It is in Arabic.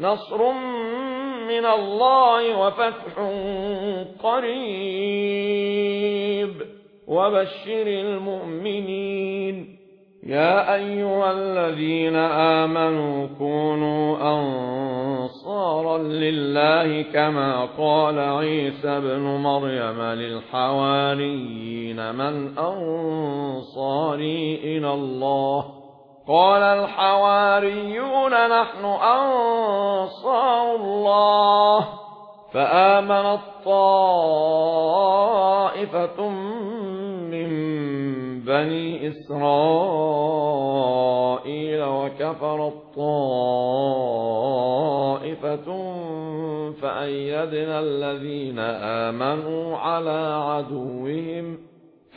نصر من الله وفتح قريب. وبشر المؤمنين. يا أيها الذين آمنوا كونوا أنصارا لله كما قال عيسى بن مريم للحواريين من أنصاري إلى الله؟ قال الحواريون نحن أنصار الله. فآمنت طائفة من بني إسرائيل وكفر الطائفة فأيدنا الذين آمنوا على عدوهم.